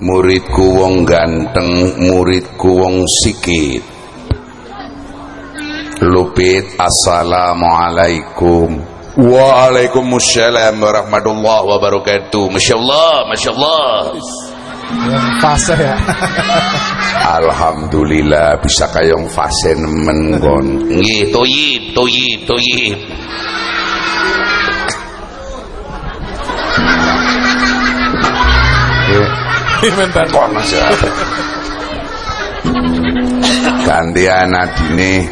muridku wong ganteng muridku wong sikit. Lupit assalamualaikum. Waalaikumsalam warahmatullahi wabarakatuh. Masya Allah Masya Allah. Fase ya. Alhamdulillah bisa kayong fase nemen kon nggih toyib toyib toyib Bentar. kon Mas ya gantian adine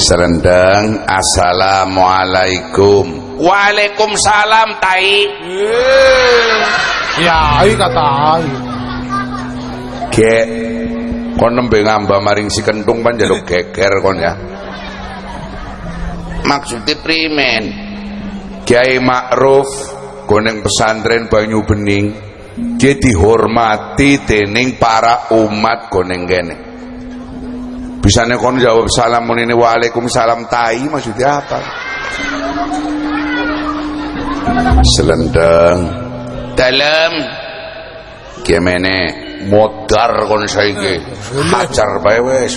serendeng assalamualaikum Waalaikumsalam tai Ya, ai kata ai. Gek kon nembe ngamba maring si kentung pan jaluk geger kon ya. Maksudnya primen. Kiai Ma'ruf koneng pesantren Banyu Bening dia dihormati dening para umat koneng kene. Bisanya kon jawab salam ini waalaikumsalam tai maksudnya apa? Selendang dalam gimana modar kon saiki hajar bae wis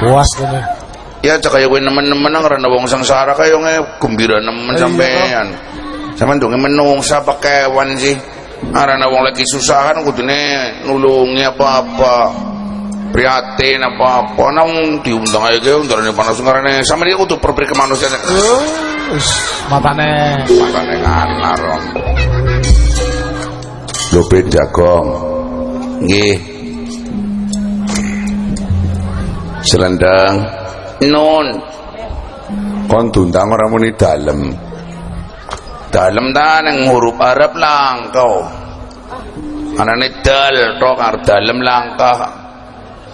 Puas kene. Ya cak kaya kowe nemen-nemen nang rene wong sengsara kaya nge gembira nemen Iya, sampean. sampean donge menungsa pakewan sih? Arana wong lagi susah kan kudune nulungi apa-apa prihatin apa-apa. Nang diundang aja ke undarane panas ngarane sama dia kudu perpri kemanusiaan matane. Makane nganar om Lupit jagong. Nggih. Selendang nun. Kon tundang ora muni dalem. Dalem ta nang huruf Arab langkau anane dal tok arep dalem langkah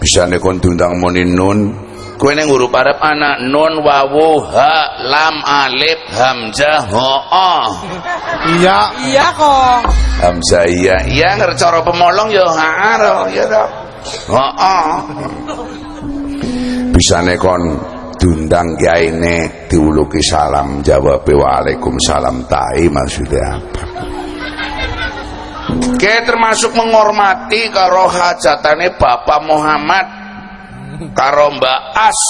bisa nek kon tundang muni nun. Kowe ning huruf Arab ana nun wawu ha lam alif hamzah ha ah. iya. Iya kok. Hamzah iya. Iya ngercara pemolong ya haro ya toh heeh bisane kon diundang kiyaine diuluki salam jawab waalaikumsalam tai maksudnya apa? Kayak termasuk menghormati karo hajatane Bapak Muhammad karo Mbak As.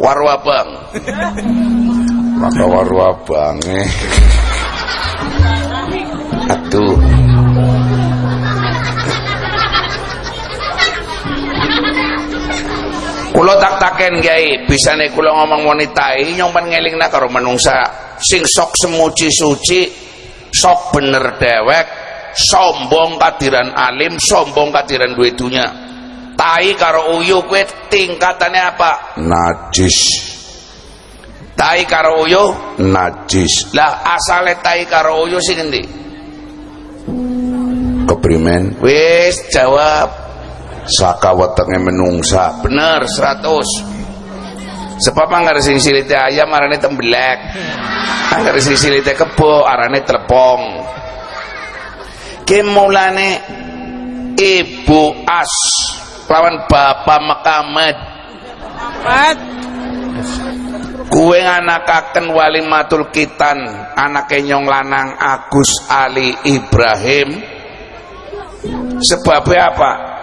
Warwabang maka Warwabang eh. Aduh. Kulo tak taken Kiai, bisane kula ngomong wanita iki nyompan ngelingna karo manungsa sing sok semuji suci, sok bener dewek, sombong kadiran alim, sombong kadiran duwe dunya. Tai karo uyu kuwi tingkatane apa? Najis. Tai karo uyu najis. Lah asale tai karo uyu sing endi? keprimen wis jawab saka wetenge menungsa. Bener 100 sebab anggar sing silite ayam arane tembelek. Anggar sing silite kebo arane telepong. Kemulane ibu as lawan bapak mekamet. Kue nganakaken walimatul kitan anake nyong lanang Agus Ali Ibrahim. Sebabnya apa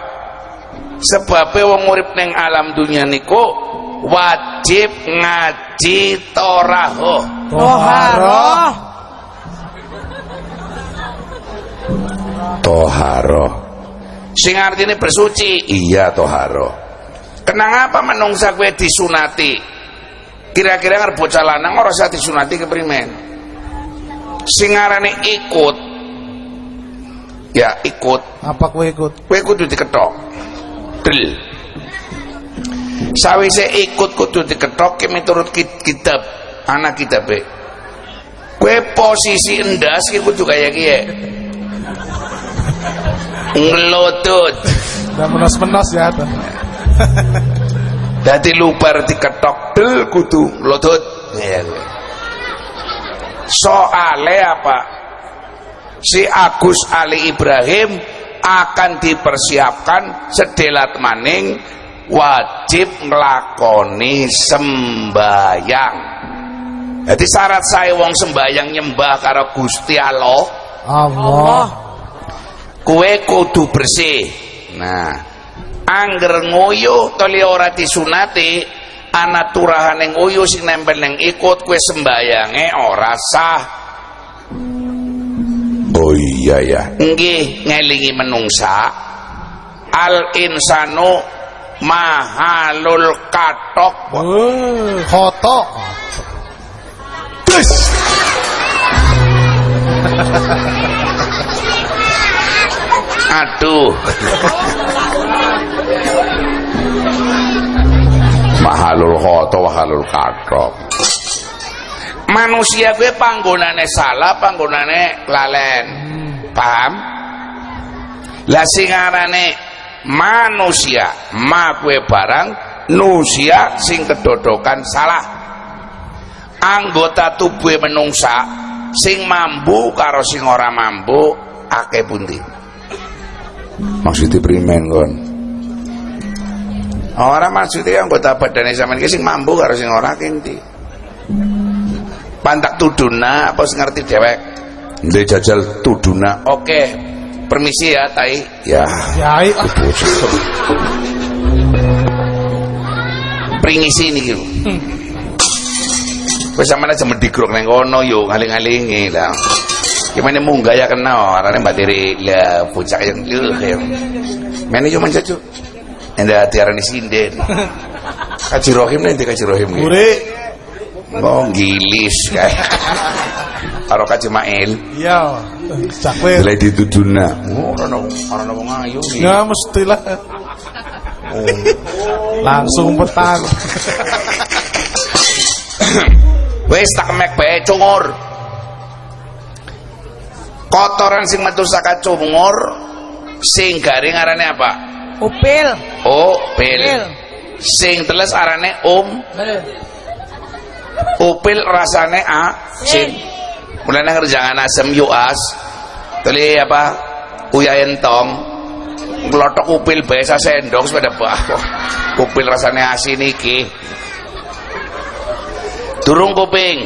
sebabnya wong urip ning alam dunia niku wajib ngaji toraho. Toharoh. toharo sing artine bersuci. Iya toharo kenang apa menungsa kue disunati? Kira-kira ngarep bocah lanang ora usah disunati keprimen sing arane ikut. Ya ikut. Apa kowe ikut? Kowe kudu diketok del sawise ikut kudu diketok ki miturut kit- kitab anak kitabe. Kowe posisi endas kudu kaya kiye? Ngelotut dan menos-menos ya dadi lubar diketok del kudu ngelotut ya kowe. soale apa? Si Agus Ali Ibrahim akan dipersiapkan sedelat maning wajib ngelakoni sembayang Jadi syarat saya wong sembayang nyembah karo Gusti Allah, Allah. kue kudu bersih. Nah, angger nguyuh toli ora disunati, ana turahan ning uyuh sing nempel ning ikut kue sembayange ora sah. Oh iya ya. Nggih, ngelingi menungsa. Al insanu mahalul katok. Kotok. Gus. Aduh. Mahalul khoto mahalul katok. Manusia gue panggonane salah, panggonane lalen. Paham? Lah sing arane manusia, ma kue barang, nusia sing kedodokan salah. Anggota tubuh menungsa sing mambu karo sing ora mambu akeh pundi. Maksudnya primen kon. Ora maksudnya anggota badannya ki sing mambu karo sing ora kenti. Pantak tuduna apa ngerti dewek? Ndek jajal tuduna. Oke. Permisi ya, Tai. Ya. Yai. ah, Pringisi niki lho. Wis sampeyan aja mendigrok nang kono yo ngaling-alingi lah. Gimana munggah ya kena orangnya bateri lah puncak yang luh ya. Mene cuma cacu. Enda tiarani sinden. Kaji rohim nanti kaji rohim. gitu. Gure. Oh gilis kayak. Karo kaji mail. Iya. Cakwe. Mulai dituduna. Oh, orang orang wong ayu. Ya mestilah. Langsung petan. Wis tak mek bae cungur. Kotoran sing metu saka cungur sing garing arane apa? Upil. Oh, pil. Sing teles arane um, upil rasane a sin. Mulane kerjaan asem yu as. Tuli apa? Uyayen tong. Nglotok upil bae sa sendok sepeda bah. Upil rasane asin iki. Durung kuping.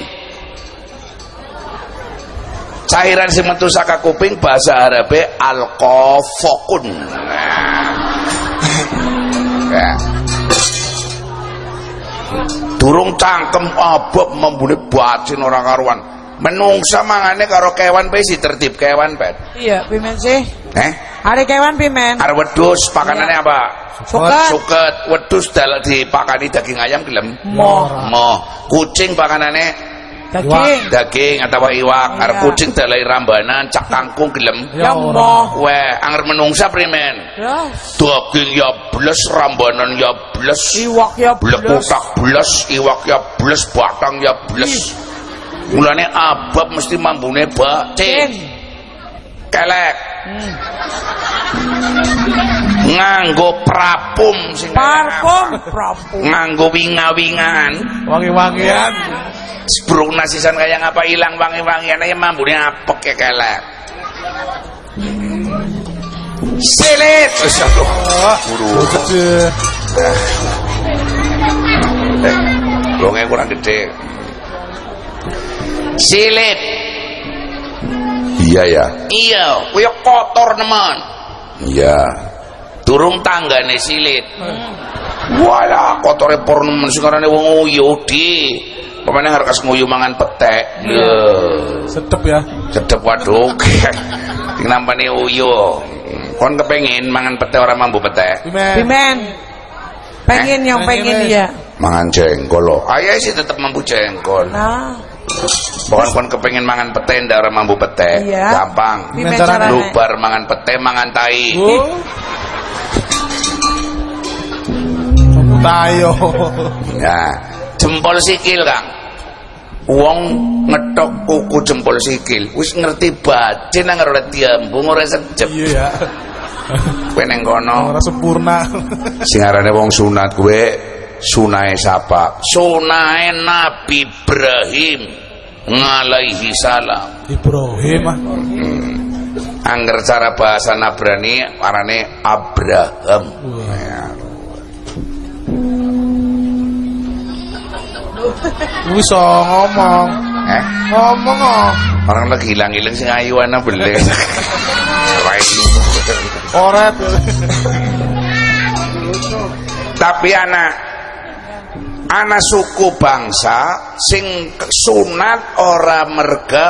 Cairan sing metu saka kuping bahasa Arabe alqafakun. Ya. Durung cangkem abab membune bacin ora karuan. Menungsa mangane karo kewan bae si tertib kewan bet. Iya, pimen sih. Eh, Hari kewan pimen. arep wedhus pakanane apa? Suket. Suket, wedhus dalek dipakani daging ayam gelem. Moh. Moh, kucing pakanane Daging. daging atau iwak, arep Iya. kucing dalek rambanan, cak kangkung gelem. Ya moh. Weh, anger menungsa primen. Daging ya bles, rambanan ya bles. Iwak ya Blek beles. utak bles, iwak ya bles, batang ya bles. Mulane abab mesti mambune Cing. bacin. Kelek. Hmm. Nganggo prapum sing Parfum. Parfum. nganggo winga-wingan. Wangi-wangian. Sebrung nasisan kayak ngapa ilang wangi-wangian ya mambune apek ya kelek. Silit. Aduh. Buru. Gede. Eh, Longe kurang gede. Silit. Iya ya. Iya, kuwi kotor nemen. Iya. Durung tanggane silit. Walah, kotore por nemen sing arane wong uyuh di. Pemene harkas nguyu mangan petek. Lho, Sedep ya. sedep waduh. Sing nampane uyuh. Kon kepengin mangan petek ora mambu petek. Pimen. Pimen. Pengen Eh? yang pengen Pengen, ya. Mangan jengkol loh. Ayah sih tetap mampu jengkol. Nah. Pokoknya kon kepengen mangan pete ndak ora mampu pete. Iya. Gampang. Carane. Lubar mangan pete, mangan tai. Oh. Tayo. Nah, jempol sikil, Kang. Wong ngetok kuku jempol sikil, wis ngerti bacin nang ora diambung ora sejep. Iya ya. Kowe ning kono Ora sempurna. sing arane wong sunat kowe sunahe sapa? Sunahe Nabi Ibrahim alaihi salam. Ibrahim ah. Angger cara bahasa Nabrani arane Abraham. Ya. Wis so ngomong. Eh? Ngomong oh. Orang lagi hilang-hilang sing ayu ana beli. Oret. Tapi anak anak suku bangsa sing sunat ora merga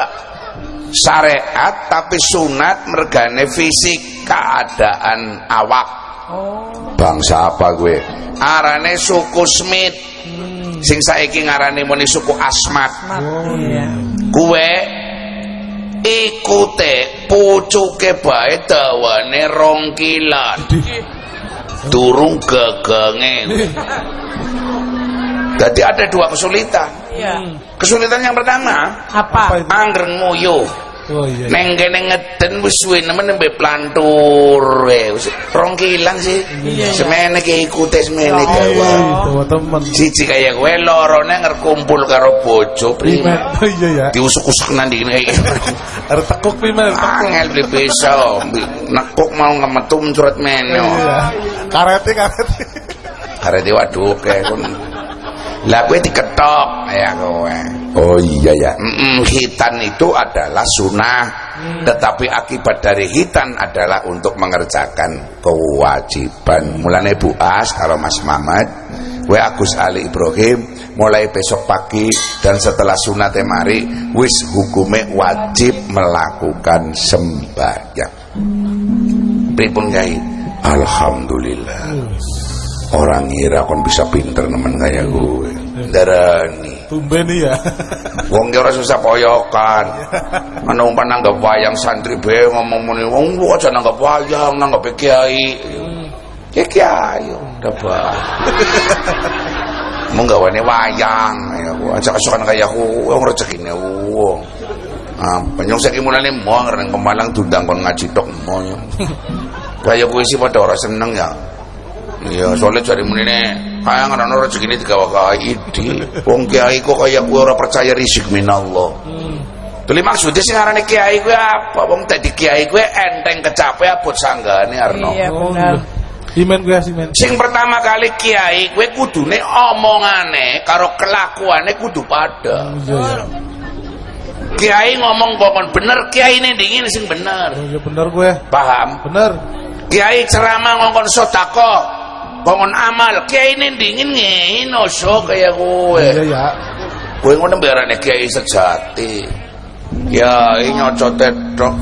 syariat tapi sunat mergane fisik keadaan awak. Oh. bangsa apa gue? Arane suku Smith. Sing saiki ngarani muni suku Asmat. Mat. Iya. gue ikute pucuke bae dawane rong kilan durung gegenge jadi ada dua kesulitan Iya. kesulitan yang pertama Apa? angger nguyuh Oh iya. neng kene ngeden wis suwe nemen nembe plantur we rong kilan sih Iya, iya. semene ke ikute semene Allah. Bawa temen. siji kaya kowe lorone ngerkumpul karo bojo Oh iya ya. diusuk-usuk nang dikene Arep tekuk tekuk. angel beli pisau nekuk mau ngemetu mencurut meno Iya. Karete karete. karena waduh kayak kon lah kowe diketok. Ya kowe. Oh iya ya Mm-mm, hitan itu adalah sunnah. Tetapi akibat dari hitan adalah untuk mengerjakan kewajiban. Mulane Bu As karo Mas Mamat kowe Agus Ali Ibrahim mulai besok pagi dan setelah sunat mari wis hukume wajib melakukan sembahyang. Pripun Alhamdulillah orang ngira kon bisa pinter nemen kayak gue. Darani Tumben ya. wong ki ora susah poyokan ana umpan nanggap wayang santri be ngomong muni wong aja nanggap wayang nanggap kiai. Ya kiai udah bah mau gawane wayang ya aja kesukaan kayak aku wong rezekine wong. Ah, penyong saiki mulane mau ngareng kemalang dundang kon ngaji tok mau ya. Kayak kuwi sih padha ora seneng ya. Iya, soalnya jari munine kaya ngono rezekine digawa kae idi. Wong kiai kok kaya kuwi ora percaya rizq minallah. Tuli maksudnya sing ngarane kiai kuwi apa? Wong dadi kiai kuwi enteng kecape abot sanggane Arno. Iya Oh, benar. Imen gue simen. Sing pertama kali kiai kuwi kudune omongane karo kelakuane kudu padha. Iya ya. Kiai ngomong kok bener, kiai ini dingin sing bener. Oh iya bener gue. Paham? Bener. Kiai ceramah ngongkon sodako ngongkon amal. Kiai ini dingin ngino so kayak gue Iya ya. gue ngono kiai sejati. Kiai nyocot tok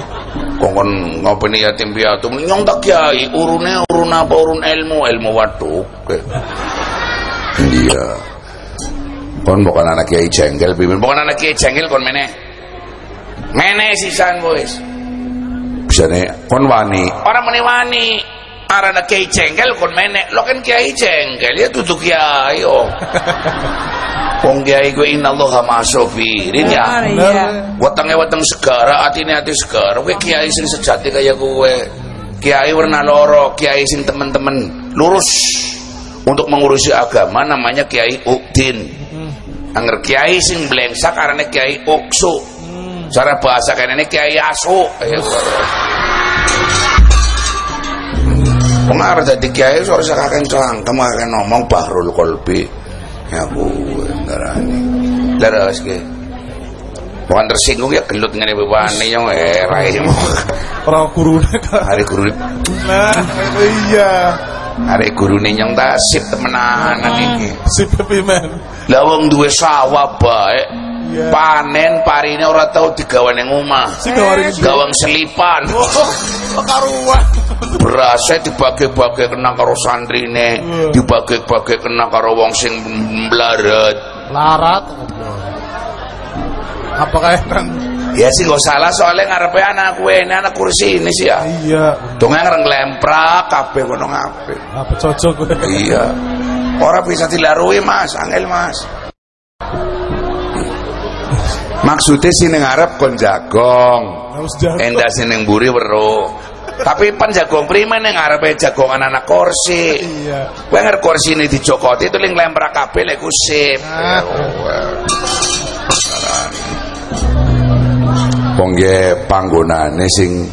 ngongkon ngopeni yatim piatu? Nyong tak kiai urune urun apa urun ilmu ilmu waduk iya. Kon bukan anak kiai jengkel pimpin bukan anak kiai jengkel kon meneh meneh sisan wis. Bisa nih kon wani. Orang meni wani arana kiai jengkel kon menek. Lo kan kiai jengkel ya tutup kiai oh Wong kiai gue innallaha ma'asofirin ya. Benar, Iya. wetenge weteng segara atine ati segara. Kowe kiai sing sejati kaya kowe. Kiai warna loro kiai sing temen-temen. Lurus. Untuk mengurusi agama namanya kiai ukdin Angger kiai sing blengsak arane kiai uksu. Cara bahasa kene kiai asu arep dadi kiai ora usah kakek cangkem kakek ngomong bahrul kolbi. Ya aku ngarani. Leres ke. Bukan tersinggung ya gelut ngene bewane yo eh rai Ora gurune. Hari guru Nah, iya. hari gurune nyong tasip temenanan iki. Si pimen. Lah wong duwe sawah bae Iya. panen parine ora tau digawe ning omah. Gawaring Gawang selipan. Oh, karuan. berasnya dibagi-bagi kena karo santrine Iya. dibagi-bagi kena karo wong sing mblaret Larat. Apa kayak kan? ya sih gak salah soalnya ngarepe anak gue ini anak kursi ini sih ya Iya. dong yang ngelemprak kabeh kono ngape Apa cocok iya orang bisa dilarui mas angel mas maksudnya sih neng arep kon jagong endah sih neng buri weruh tapi pan jagong prima neng arepe jagongan anak kursi Iya. Kowe ngerti kursi ini dicokoti itu ling lemprak kabeh lek ku sip. Ah. Wong ge panggonane sing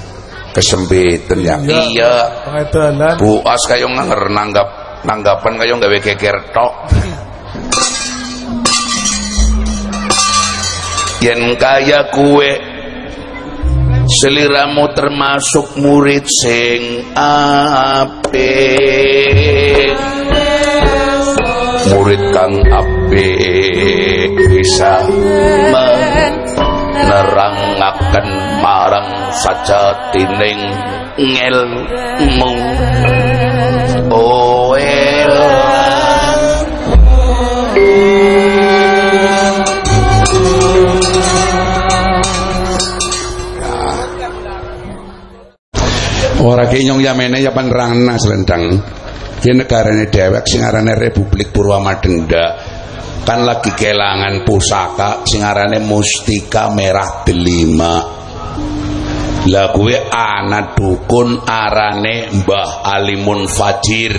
kesempitan ya. Iya. Pengedalan. Buas kayo nganger nanggap nanggapan kayo gawe geger tok. Yen kaya kue seliramu termasuk murid sing apik. Murid kang apik bisa menerangaken marang sajatining ngelmu oh Ora ki nyong yamene ya penerangna selendang. Ki negarane dhewek sing arane Republik Purwamadenda kan lagi kelangan pusaka sing arane Mustika Merah Delima. Lah kuwi ana dukun arane Mbah Alimun Fajir.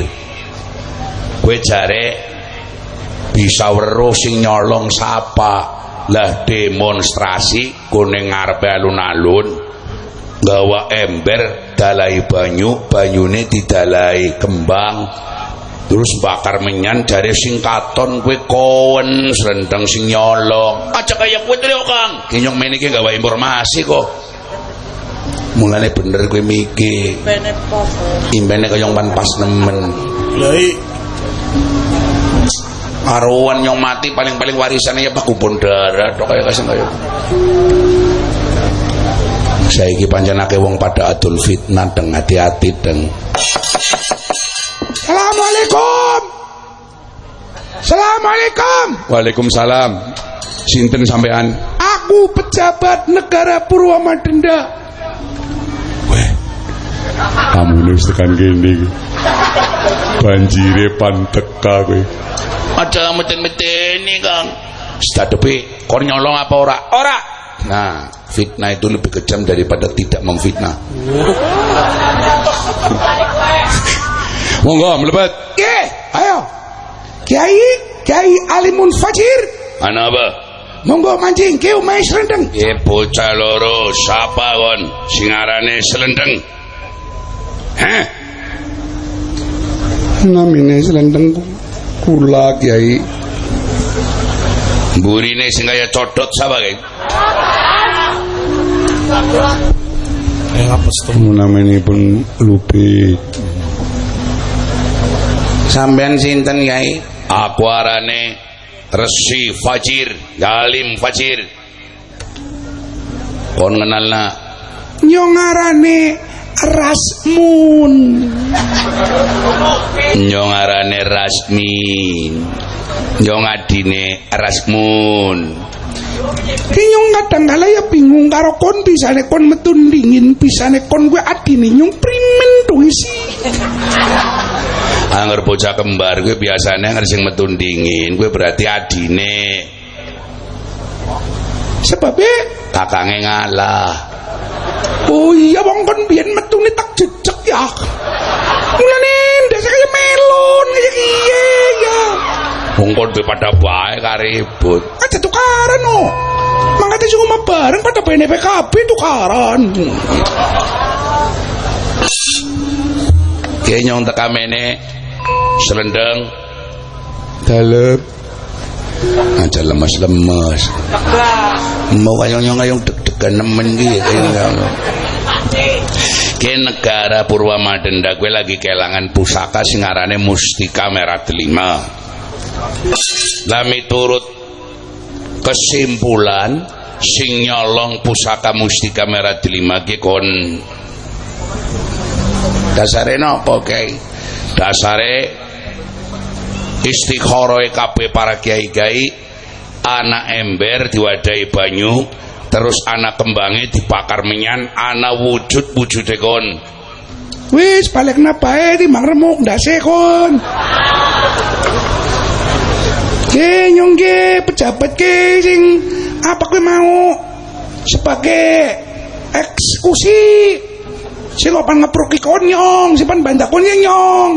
Kowe jare bisa weruh sing nyolong sapa. Lah demonstrasi kuning ngarepe alun-alun gawa ember dalai banyu banyune didalai kembang terus bakar menyan dari sing katon kue kowen serendang sing nyolong. Aja kaya kue tuh kang? Kinyong meni ki gawa informasi kok. Mulane bener kue miki. Imbene kaya pan pas nemen. Lai aruan yang mati paling-paling warisannya ya pak kubon darah tok kaya kasih kaya saiki panjenake wong pada adul fitnah deng hati-hati deng. Assalamualaikum. Assalamualaikum. Waalaikumsalam. Sinten sampean? Aku pejabat negara Purwamadenda Weh. Kamu ini tekan gini. Banjire panteka kowe. Aja meten-meten nih kang Stadepi kon nyolong apa ora? Ora. Nah, fitnah itu lebih kejam daripada tidak memfitnah. Monggo mlebet. Nggih, ayo. Kiai, Kiai Alimun Fajir. ana apa Monggo mancing ke omahe Srendeng. Eh bocah loro sapa kon sing arane Slendeng Heh Namine Srendeng kula Kiai. Burine sing kaya codot sapa kae Eh tuh Naminipun Lupi. sampean sinten kae aku arane Resi Fajir Galim Fajir. Kon kenalna. Nyong ngarane Rasmun. nyong arane Rasmin nyong adine Rasmun nyong kadang kala ya bingung karo kon bisane kon metu dingin bisane kon gue adine nyong primen tuh isi. Angger bocah kembar gue biasanya angger sing metun dingin gue berarti adine Sebabnya kakange ngalah oh iya wong kon biyen metune tak jejek ya. Mulane ndase kaya melon kaya kiye ya. wong kon pada bae karibut Aja tukaran no. Mangkate sing omah bareng pada bene PKB tukaran. Ki nyong tekamene selendeng Dalep. Aja lemes-lemes. Mau kayong-kayong deg-degan nemen ki kaya Ki negara Purwamadenda gue lagi kelangan pusaka sing arane Mustika Merah Delima. Lah miturut kesimpulan sing nyolong pusaka Mustika Merah Delima ki kon dasare napa kae? Dasare istikhoroe kabeh para kiai-kiai anak ember diwadahi banyu terus anak kembange dibakar menyan ana wujud wujude kon. Wis balik bae timbang remuk ndase kon. Ke nyong ke pejabat ke sing apa kowe mau? Sebagai eksekusi. Sing opan ngepruki kon nyong. Sipan bandak kon ya, nyong.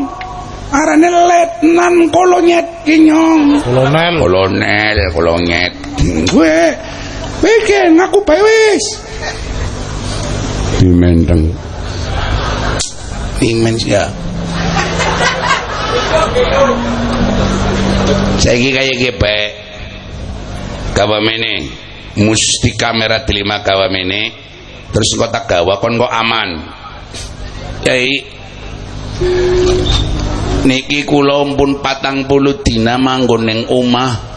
Arane letnan kolonyet ki nyong. Kolonel. Kolonel kolonyet. Gue gue ke ngaku bae wis dimendeng. Imens ya. Saiki kaya ki bae kabamene musti kamera delima gawa mene terus engko tak gawa kon kok aman. Yai niki kula pun patang puluh dina manggon omah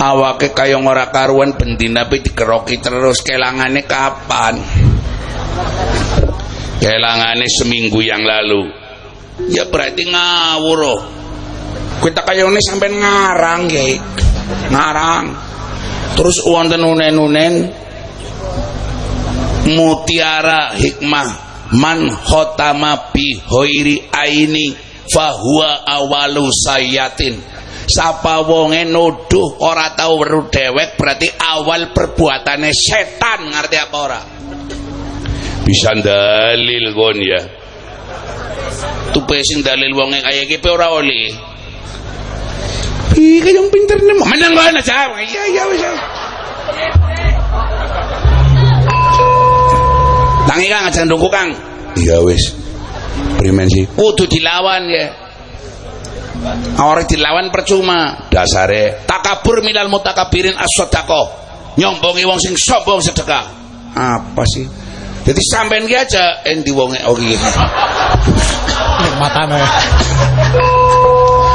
awake kaya ora karuan bendina pe dikeroki terus kelangane kapan? Kelangane seminggu yang lalu. Ya berarti ngawur oh. kita kayone sampai ngarang ya ngarang. Terus wonten unen-unen mutiara hikmah man khotama bi hoiri aini fahuwa awalu sayatin sapa wonge nuduh ora tau weru dewek berarti awal perbuatannya setan ngerti apa ora bisa dalil kon ya tupe sing dalil wonge kaya kipe ora oli Ih, kayong pinter naman. Manang ko na siya. Iya, iya, iya. Tangi kang, aja ndungku kang. Iya wis. Primen sih. Kudu dilawan ya. Orang dilawan percuma. Dasare takabur minal mutakabirin as-sadaqah. Nyombongi wong sing sombong sedekah. Apa sih? Jadi sampean ki aja endi wonge oh iki. Matane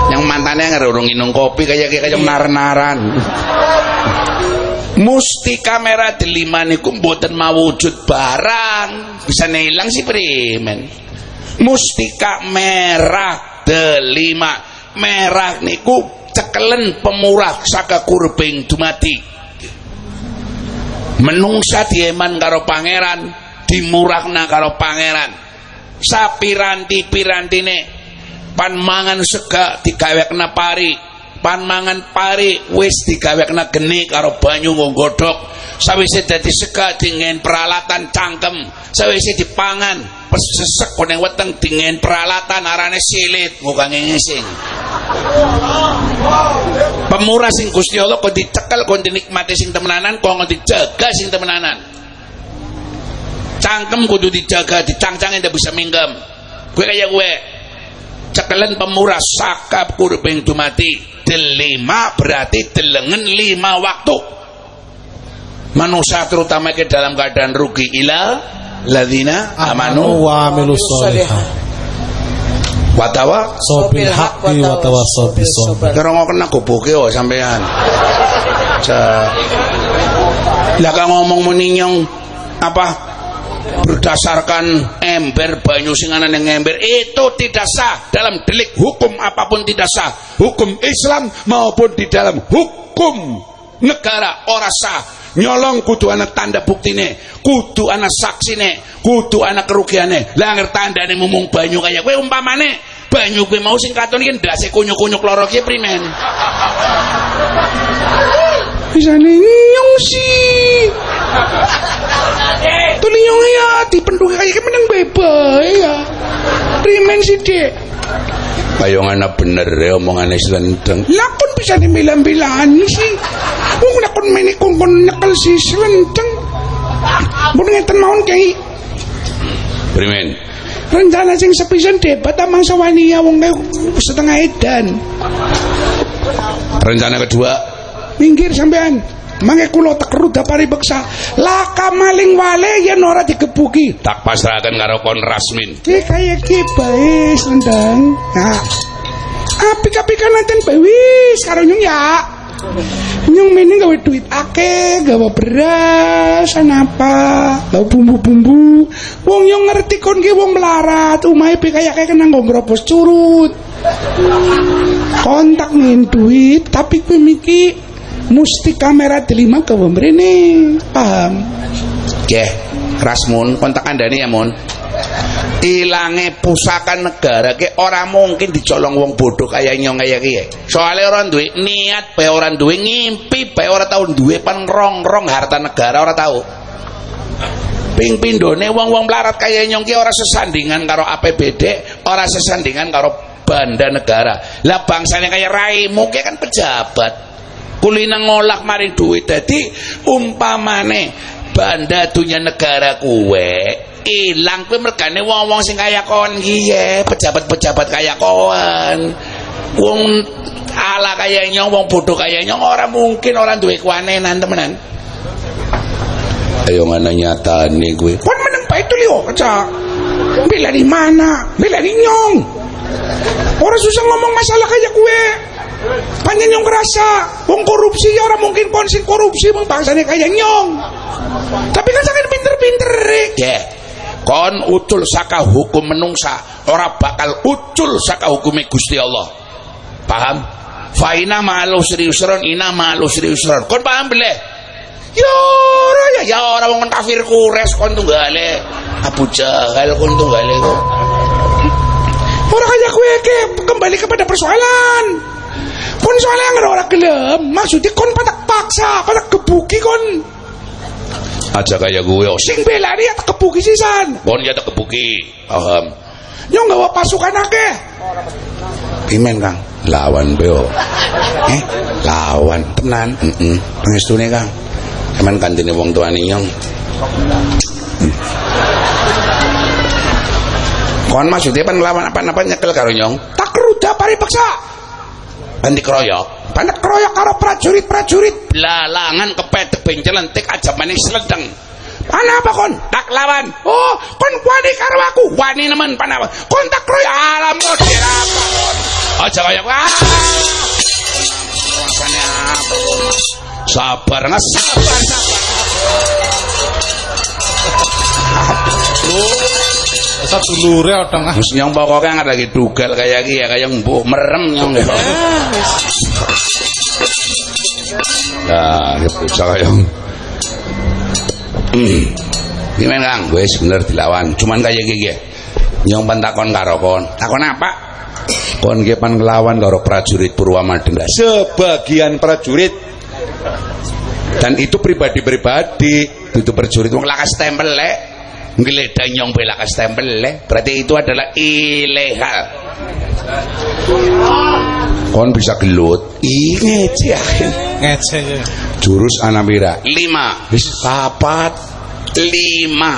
yang mantannya ngerurung minum kopi kayak kayak nar-naran musti kamera delima niku mboten mawujud barang bisa hilang sih primen mustika merah delima merah niku cekelen pemurah saka kurbing dumati menungsa dieman karo pangeran dimurahna karo pangeran. Sapiranti pirantine pan mangan sega digawekna pari. Pan mangan pari wis digawekna geni karo banyu nggodhog sawise dadi sega dingen peralatan cangkem. Sawise dipangan pesesek koneng weteng dingen peralatan arane silit. Mukange ngising pemurah sing Gusti Allah kok dicekel kok dinikmati sing temenanan kok dijaga sing temenanan. Cangkem kudu dijaga dicangcang ndak bisa minggem. Gue kayak gue cekelen pemurah sakap kurbing dumati delima berarti delengen lima waktu. Manusia terutama ke dalam keadaan rugi ila ladina amanu wa amilus solihah watawa sobil haqqi watawa sobi sobi kira ngok kena goboke oh sampean. Lah ngomong meninyong apa berdasarkan ember banyu sing ana ning ember itu tidak sah dalam delik hukum apa pun tidak sah. Hukum Islam maupun di dalam hukum negara ora sah nyolong kudu ana tanda buktine kudu ana saksine kudu ana kerugiane. Lah anger tandane mumung banyu kaya kowe umpamane banyu kowe mau sing katon iki ndase kunyuk-kunyuk loro ki primen. Bisa nyong sih Tulinyong ya dipendung kayak meneng bebe ya. Rimen sih dek. Ayo ngana bener ya omongannya selenteng. Lakon bisa dimilang-bilang sih. Wong lakon meni kongkon nyekel si selenteng. Mun ngeten mawon kei. Primen. Rencana sing sepisan debat amang sawani ya wong setengah edan. Rencana kedua minggir sampean mangke kula tekeru dapari beksa. Laka maling wale yen ora digebuki. Tak pasrahaken karo kon rasmin. Ki kaya ki bae sendang. Nah apik-apikan nanten bae. Wis karo nyung ya. Nyung mene gawe duit akeh gawe beras apa gawe bumbu-bumbu. Wong yo ngerti kon ki wong melarat. Umahe pe kaya kaya kena ngrobos curut. Kontak ngin duit tapi kuwi miki mesti kamera delima ke mrene. Paham? Nggih. Rasmun kontak andane ya mun. Ilange pusaka negara ke orang mungkin dicolong wong bodoh kaya nyong kaya kiye soalnya orang duwe niat bae orang duwe ngimpi bae orang tau duwe pan rong rong harta negara orang tahu ping pindone wong-wong melarat kaya nyong ki ora sesandingan karo APBD ora sesandingan karo banda negara. Lah bangsanya kaya raimu kan pejabat kulina ngolak maring duit dadi umpamane banda dunia negara kuwe ilang kuwi mergane wong-wong sing kaya kon iki pejabat-pejabat kaya kon wong ala kaya nyong wong bodoh kaya nyong ora mungkin orang duwe kuanenan temenan ayo mana nyata nih gue Kon meneng bae itu liyo aja. Bela di mana? Bela di nyong. Orang susah ngomong masalah kayak gue. Hanya nyong ngerasa wong korupsi ya orang mungkin kon sing korupsi bang bangsane kayak nyong. Tapi kan sangat pinter-pinter ya kon ucul saka hukum menungsa ora bakal ucul saka hukumnya Gusti Allah. Paham? Faina malu seriusan ina malu seriusan kon paham beleh? Ya ora ya ya ora wong kafir kures kon tunggale. Abu Jahal kon tunggale. Kok Orang kayak gue ke kembali kepada persoalan. Kon soalnya nggak orang gelem, maksudnya kon patak paksa, patak kebuki kon. aja kayak gue Sing bela dia tak kebuki sisan. kon ya tak kebuki. Paham? Nyong nggak pasukan akeh. Pimen Kang. Lawan beo. Eh? Lawan. Tenan. Heeh pangestune Kang. Cuman kantine wong tuane nyong? Kon maksudnya pan ngelawan apa-apa nyekel karo nyong? Tak keruda paripaksa. Kan dikeroyok Panek keroyok karo prajurit-prajurit. belalangan kepedek bencelentik aja maning selendeng Pana apa kon? tak lawan. Oh, kon wani karo aku. wani nemen panapa Kon tak keroyok. alam model apa kon? Aja kaya ah. Sabar nges sabar Satu lure otong ah. Terus nyong pokoknya nggak lagi dugal kayak gini ya kayak mbok merem nyong ya. Nah, gitu kayak Hmm. Gimana Kang? Wes bener dilawan. Cuman kayak gini. Nyong pentakon karo kon. Takon apa? Kon ge pan ngelawan karo prajurit Purwamadenda. Sebagian prajurit dan itu pribadi-pribadi itu prajurit wong lakas stempel lek. Ngeledah nyong bela lakas stempel lek. Berarti itu adalah ilegal. Kon bisa gelut. Inget ya. Ngece ya. jurus anamira lima. Wis papat lima.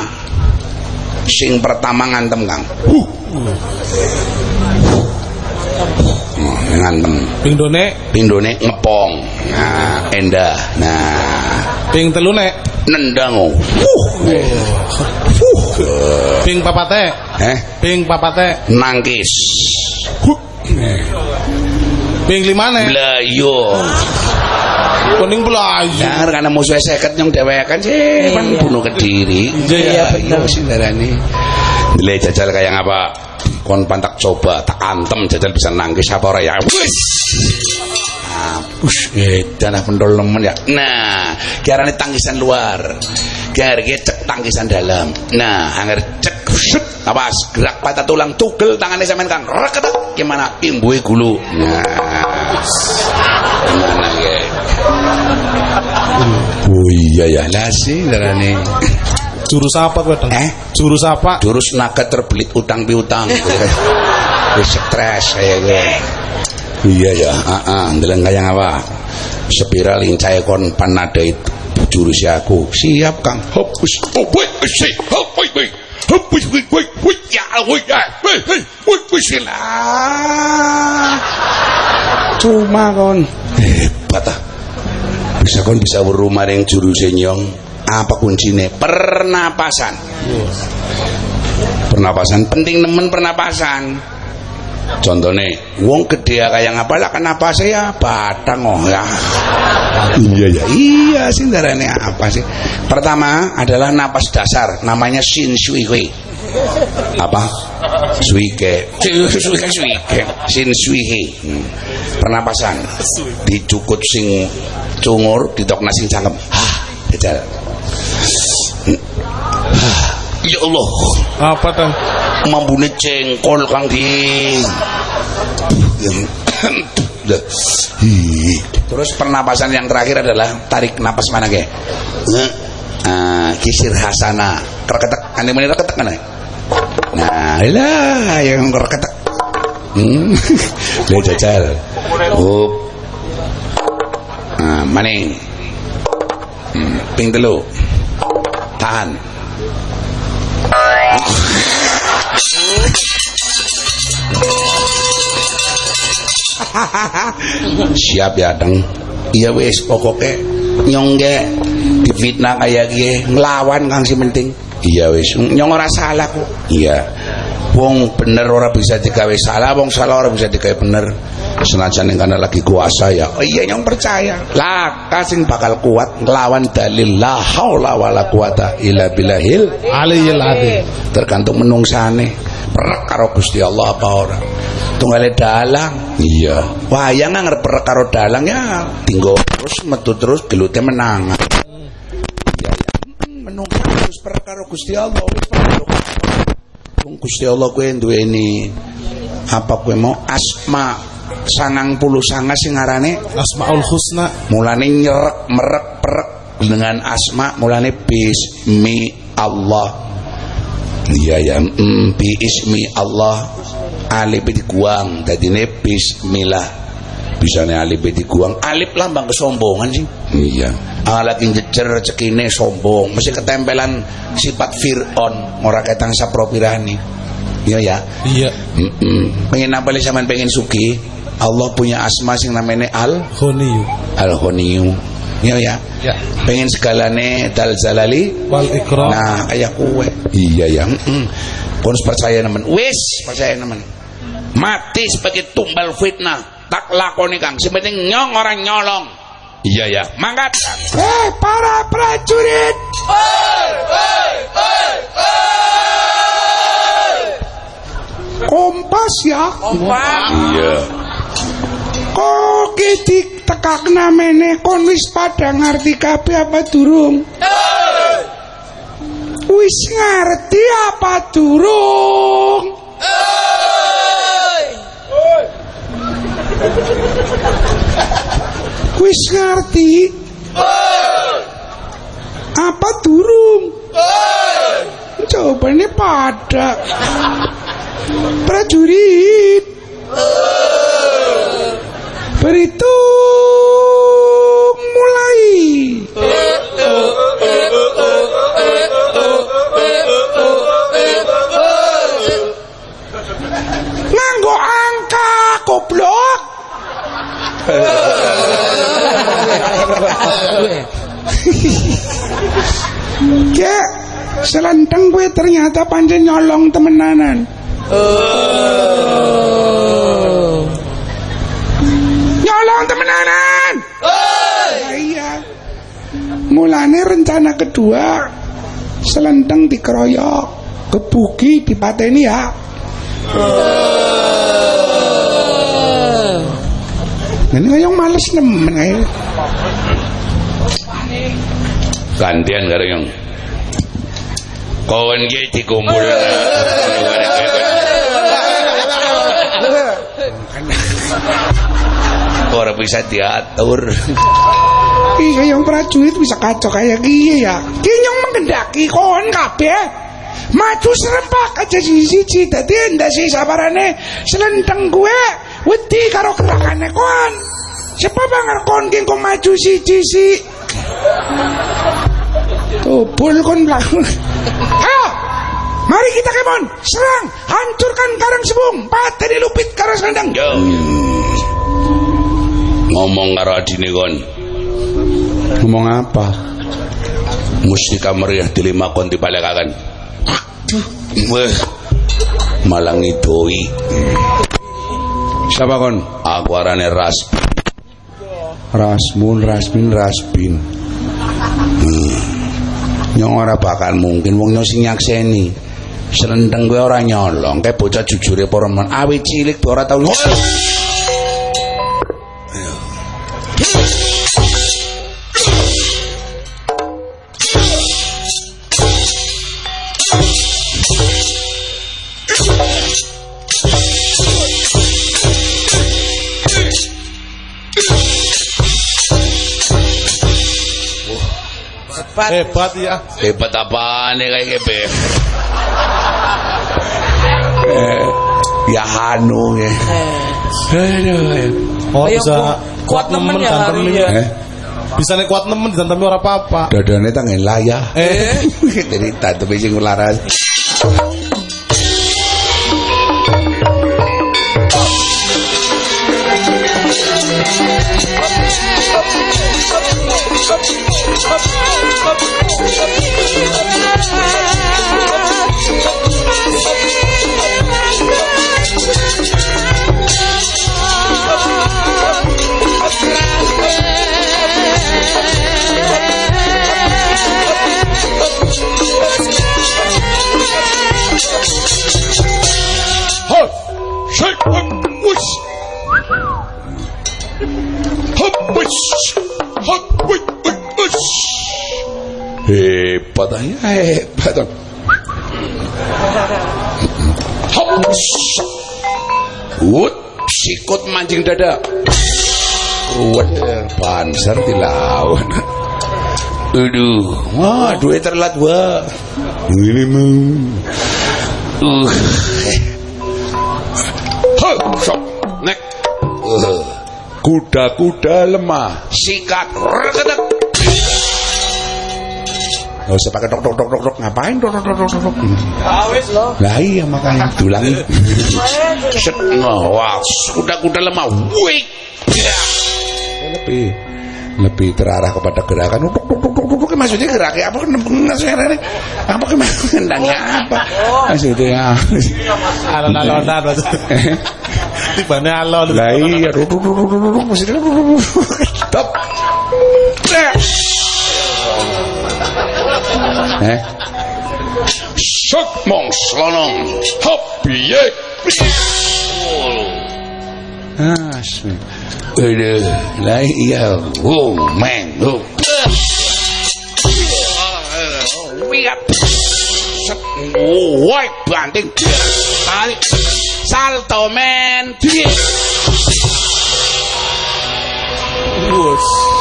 Sing pertama ngantem kang. Huh. Oh, ngantem Ping done, pindone ngepong nah endah nah ping telune, nendang oh. Fuh. Fuh. ping papate, Eh, ping papate, nangkis. ping limane. Blayo. Kuning belayu. Jangan karena musuh seket yang dewekan sih, kan bunuh kediri. Iya, iya sih darani. Nilai jajal kayak apa? Kon pantak coba, tak antem jajal bisa nangkis apa ora ya? Wis. Hapus, edan aku pendol nemen ya. Nah, kira ini tangisan luar. Kira cek tangisan dalam. Nah, anggar cek shut, apa gerak patah tulang tugel tangannya sampean kang reketek gimana imbue gulu. Nah. Gimana ya? Oh iya ya, lah sih darane. Jurus apa kowe? Eh? Jurus apa? Jurus naga terbelit utang piutang. Wis stres kayak gue. Iya ya, heeh, ndeleng kaya apa? Spiral incai kon panada itu jurus aku. Siap Kang. Hapus. Oh, wait, si. Hop, wait, wait. Hapus, wait, wait, wait. Ya, wait, ya. Wait, wait, wait. Cuma kon. Hebat ah. Bisa kon bisa weruh maring jurus nyong. Apa kuncine? Pernapasan. Pernapasan penting nemen pernapasan. Contohnya, wong gede kayak ngapa lah kenapa saya batang oh ya. Iya ya, iya sih apa sih? Pertama adalah napas dasar, namanya sin shui hui. Apa? Suike. Suike suike. Sin shui hui. Hmm. Pernapasan. Dicukut sing cungur, ditokna sing cangkem. Hah, jajal. Hah, Ya Allah, Apa, Dong? mambune cengkol kang di. Terus pernapasan yang terakhir adalah tarik napas mana ke nah, kisir hasana. Kerketek ane menit kerketek mana? Nah lah yang kerketek hmm? Jajal? Up nah maning. Hmm, ping telu. Tahan siap ya deng. Iya wis pokoknya nyongge difitnah kayak gie ngelawan kang si penting iya wis. Nyong ora salah kok. Iya. Wong bener ora bisa digawe salah wong salah ora bisa digawe bener senajan yang karena lagi kuasa ya. Oh iya nyong percaya. Lah kasing bakal kuat ngelawan dalil la haula wala quwata illa billahil Aliyil adzim. tergantung menungsane. Perek karo Gusti Allah apa ora? Tunggale dalang. Iya. Wayang ngarep perek karo dalang ya. Tinggo terus metu terus gelute menangan iya ya menungsa terus perek karo Gusti Allah. Wis Gusti Allah. Kuwi duweni apa kuwi mau? Asma sangang puluh sanga sing ngarane. Asmaul Husna. mulane nyerek merek perek. Dengan asma mulane bismi Allah. Iya ya mm, bi ismi Allah. Alif diguang dadine bismillah. Bisane alif diguang. Alif lambang kesombongan sih. Iya. Ah lagi njejer rezekine sombong. Mesti ketempelan sifat Fir'aun. Ora ketang sapropirani iya ya? Iya. Mm-mm. pengen apa li sampean pengen suki Allah punya asma sing namanya Al Khoniyu. Al Ghaniyu iya ya? Ya. pengen segalane dal zalali Wal ikram. nah kayak kue iya ya mm kon percaya nemen. Wis percaya nemen. Mati sebagai tumbal fitnah. Tak lakoni kang. Sing penting nyong orang nyolong. Iya ya. Mangkat. Eh para prajurit. Kompas ya. Iya kok iki tekak namene kon wis pada ngerti kabeh apa durung? Wis ngerti apa durung? Wis ngerti? Apa durung? Jawabannya pada prajurit berhitung mulai. Nganggo angka goblok. Ya selenteng gue ternyata pancen nyolong temenanan. nyolong temenanan Nah, iya. Mulane rencana kedua selenteng dikeroyok kebuki dipateni ya. Ini kayak males nemen ae. Gantian karo yang kawan ge dikumpul Ora bisa diatur. Iya yang prajurit bisa kacau kayak gini ya. Ki yang mengendaki kon kabeh. Maju serempak aja siji dadi ndak sih sabarane selenteng gue wedi karo gerakane kon. Siapa banget kon ki kok maju siji sih. Tubul kon belakang. Ayo, mari kita kemon, serang, hancurkan karang sebung, pateni lupit karo sandang. Yo. Ngomong karo adine kon. Ngomong apa? Mustika meriah dilima kon dipalekaken. Aduh, weh. Malang ngidoi. Siapa kon? Aku arane Ras. Rasmun, Rasmin, Rasbin. Hmm. Nyong ora bakal mungkin wong nyong sing nyakseni. Selendeng gue ora nyolong, kayak bocah jujure para men. Awit cilik tuh ora tau nyolong. Hebat ya. Hebat apaan nih kayak gitu? Eh, ya Hanu ya. Oh Ayo, bisa kuat kuat nemen ya hari ya. Eh, Bisa nih kuat nemen dan tapi ora apa-apa. dadane tangan layah. Eh, Jadi tante sing laras. Hop, Hebat aja, hebat. Hop, whoosh. Wut, sikut mancing dada. Ruwet, banser dilawan. Aduh, wah duit terlat wah. Ini mau. Uh. Sok, nek. Uh. Kuda-kuda lemah. Sikat. Rekedek. Gak usah pakai tok tok tok tok tok ngapain tok tok tok tok tok. Lah iya makanya tulangi. Set ngawas kuda-kuda lemah. Wih. Ya. Lebih lebih terarah kepada gerakan tuk tuk tuk tuk tuk. maksudnya geraknya apa maksudnya ini apa ke mana apa maksudnya Alon-alonan Mas. Tibane alon. lah iya tuk tuk tuk tuk. maksudnya tuk, tuk, tuk, tuk. stop eh sok mong slonong hop piye Asmi. Aduh, lah iya. Oh, man. Oh. Wiap. Woi, banting. Kali. Salto, men. Wus.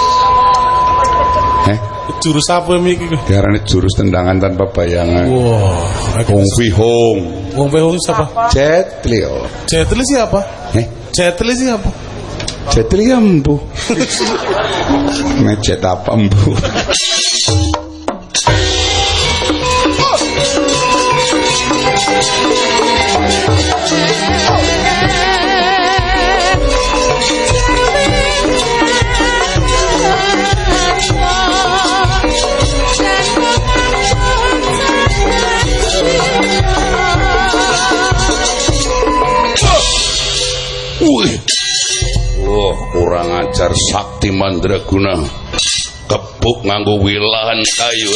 Jurus apa iki? diarani jurus tendangan tanpa bayangan. Wah, Hong Fi Hong. Wong Behong siapa? Jet Leo. Jet Li siapa? Eh, Jet Li siapa? Jet Li embu. Ngejet apa embu? Mandraguna. Kepuk nganggo wilahan kayu.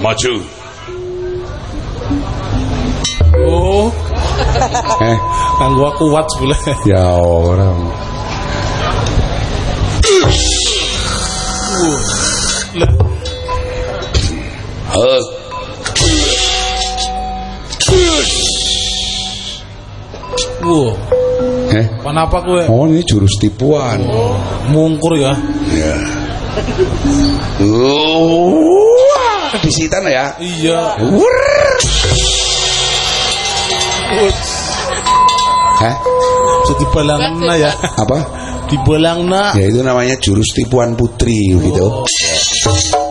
Maju. Oh, Eh, aku kuat sebelah. ya orang. Heh. Wah, Eh, kenapa kowe oh ini jurus tipuan. mungkur ya? Ya. Wah, disitan ya. Iya. Wur. Hah? Bisa dibalangna ya. Apa? Dibalangna. Ya itu namanya jurus tipuan putri gitu. Good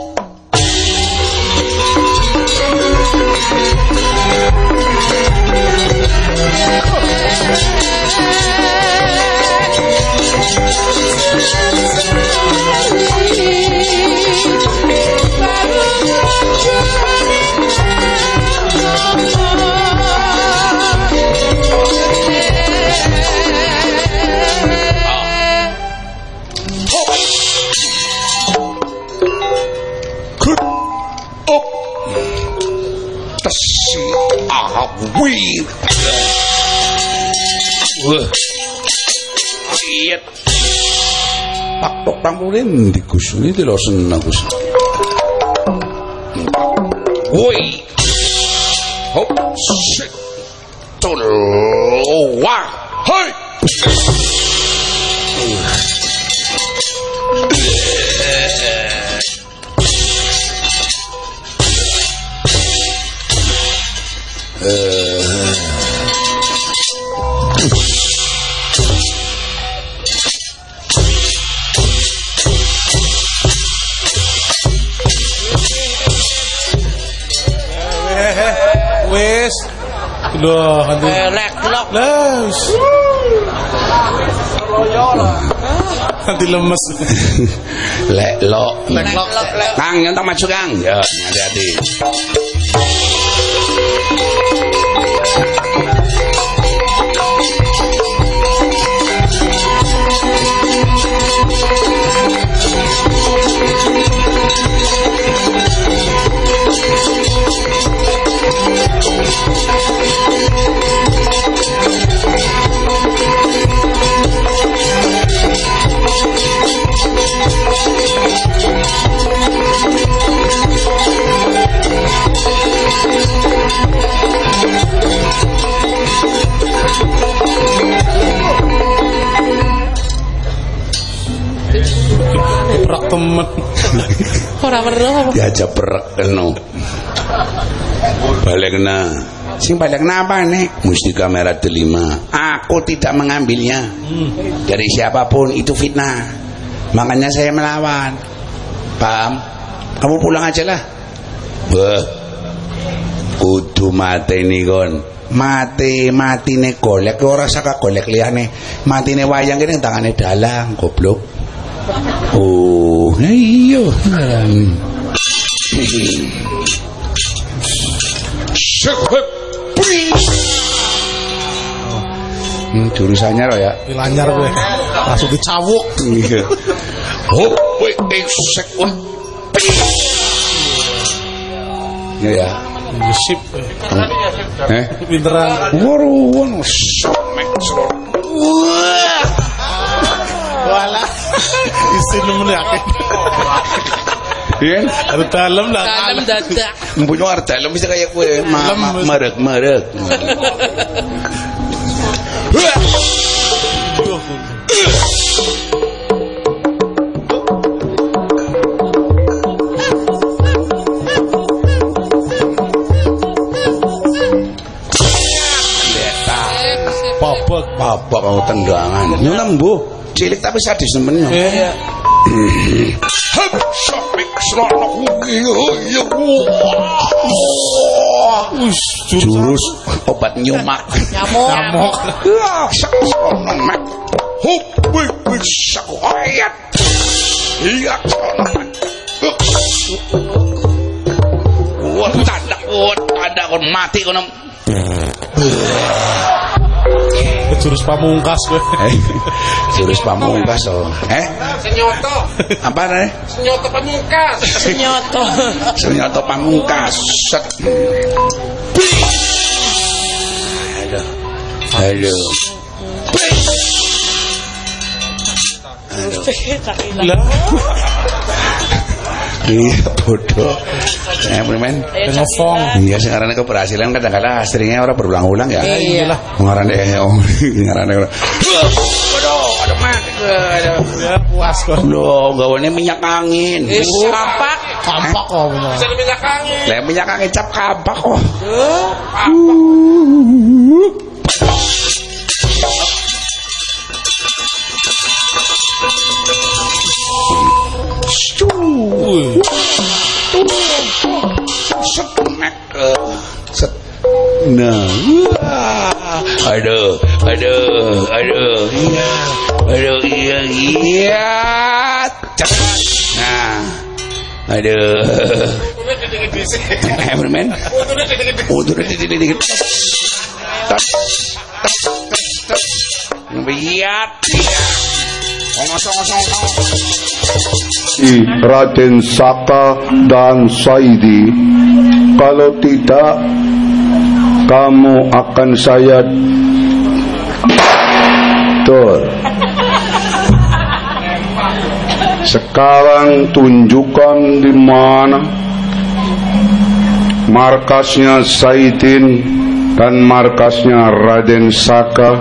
tok tampulin di Gus ini lo seneng Gus. Woi. Hop, Loh, nanti. Elek lok. Lah, wis. Nanti lemes. lek lo Lek lok. Kang, nyontok maju Kang. Ya, hati-hati. Temen. Ora weruh apa? Diajak berek keno. Balik kena. Sing balik apa nih? Mustika merah delima. Aku tidak mengambilnya. Dari siapa pun itu fitnah. Makanya saya melawan. Paham? Kamu pulang aja lah. Beh. Kudu mati nih kon. Mati mati nih golek ora saka golek liyane. Mati nih wayang kene tangane dalang goblok. Oh, nah iya. Sekep. Hmm, jurusannya loh ya. Lanyar gue. Langsung dicawuk. Iya. Hop, weh, eh, sek, wah. Ya ya. Ya, Sip. Eh, Pinteran. waru, waru, somek, selor. Wah, Walah. Isi nemen yakin. iya. Ada dalam lah. Dalam dadak. Punya arti, lo bisa kayak gue, ma, ma, Lem. merek, merek. Babak. Babak kau tendangan. Ini lembu, cilik tapi sadis temennya. Iya. Hup, iya, Us, Jurus obat nyumak. Nyamuk. Sono mek. Hup, sak ayat. Iya, mek. Wah, tanda, wah, tanda kon mati kon. Jurus pamungkas gue. Eh, jurus pamungkas oh. Eh, Senyoto, apa nih? senyoto pamungkas. Senyoto. Senjata pamungkas. Set. Aduh. Aduh. Lah. Iya bodoh. Eh, men. Ngefong. Iya sekarang keberhasilan kadang-kadang aslinya orang berulang-ulang ya. Iya. Pengarane oh ngarane. Bodoh, ada mati. Ya puas kok. Loh, gawane minyak angin. Kampak. Kampak kok. Bisa minyak angin. Lah minyak angin cap kampak kok. Set eh. Nah, wah. aduh, aduh, aduh, iya, aduh, iya, iya, cepat. Nah, aduh, eh, men, udah dikit-dikit. Biat, iya. Ngosong-ngosong. I Raden Saka dan Saidi kalau tidak kamu akan saya Betul Sekarang tunjukkan di mana markasnya Saidin dan markasnya Raden Saka.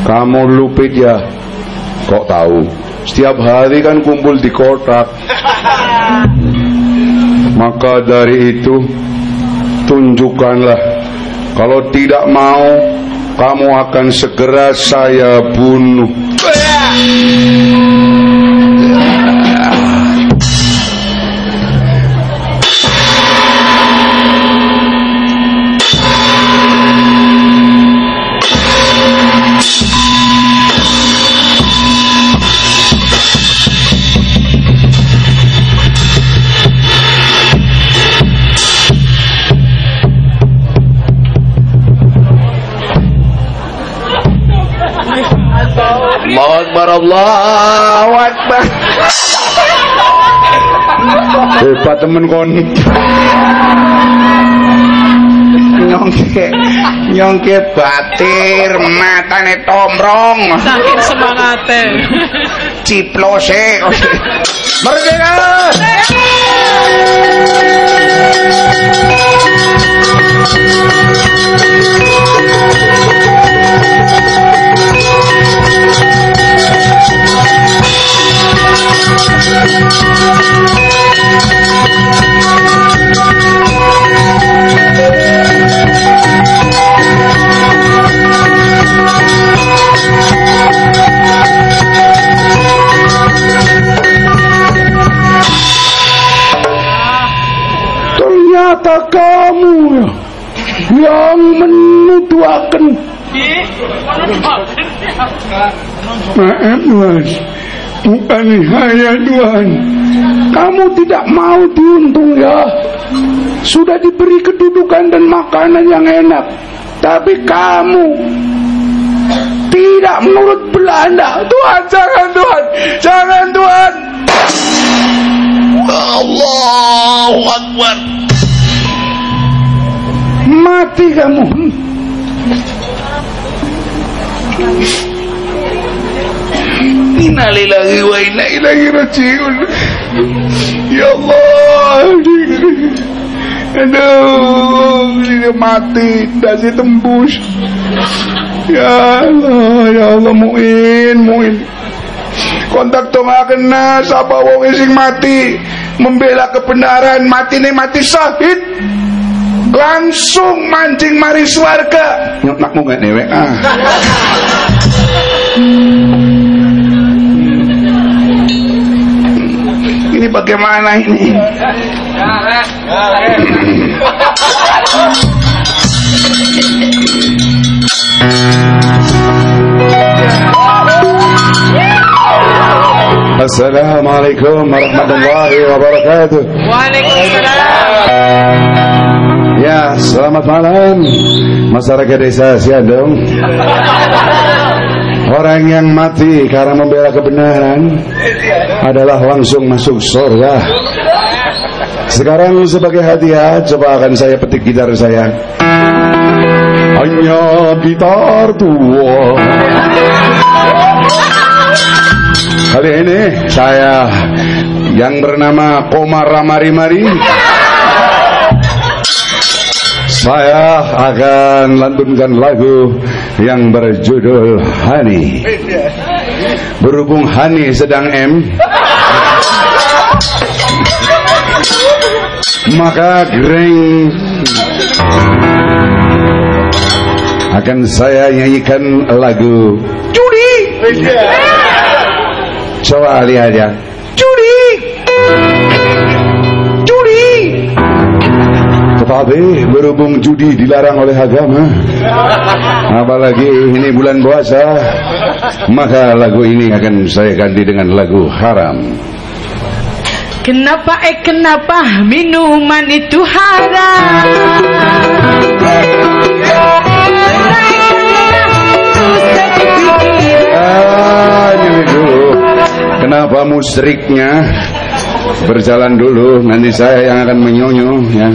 Kamu lupit ya? Kok tahu? Setiap hari kan kumpul di kotak. Maka dari itu tunjukkanlah. Kalau tidak mau, kamu akan segera saya bunuh. Akbar Allahu Akbar. Hebat temen kon. nyongke nyongke batir matane tomrong. Saking semangate. ciplose. Merdeka Ternyata kamu ya yang menuduhaken. Maaf Tuhan, bukan saya Tuhan. Kamu tidak mau diuntung ya. Sudah diberi kedudukan dan makanan yang enak. Tapi kamu tidak menurut Belanda. Tuhan, jangan Tuhan. Jangan Tuhan. Allahu Akbar Mati kamu. Innalillahi wa inna ilaihi rajiun Ya Allah. Aduh, ini mati, dasi tembus. Ya Allah, ya Allah, muin, muin. Kontak to nggak kena, siapa wong sing mati membela kebenaran, mati nih mati syahid. Langsung mancing mari swarga. Nyok nakmu nggak newek ah. Ini bagaimana ini? Assalamualaikum warahmatullahi wabarakatuh. Waalaikumsalam. Ya, selamat malam masyarakat desa Siandong. Orang yang mati karena membela kebenaran adalah langsung masuk surga. Sekarang sebagai hadiah coba akan saya petik gitar saya. Hanya gitar tua. Kali ini saya yang bernama Komar Ramari-Mari saya akan lantunkan lagu yang berjudul Hani. Berhubung Hani sedang M, maka Greng akan saya nyanyikan lagu Judi. Coba lihat ya. Judi. Tetapi berhubung judi dilarang oleh agama. Apalagi ini bulan puasa. Maka lagu ini akan saya ganti dengan lagu haram. Kenapa eh kenapa minuman itu haram? Ah, ini dulu Kenapa musriknya Berjalan dulu Nanti saya yang akan menyonyo ya.